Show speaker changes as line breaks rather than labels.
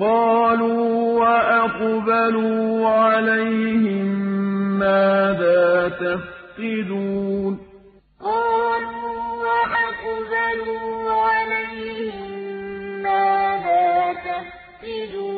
قَالُوا وَأَقْبَلُوا عَلَيْهِم مَّاذَا تَفْقِدُونَ؟ قَالُوا وَأَقْبَلُوا عَلَيْهِم مَّاذَا تَفْقِدُونَ؟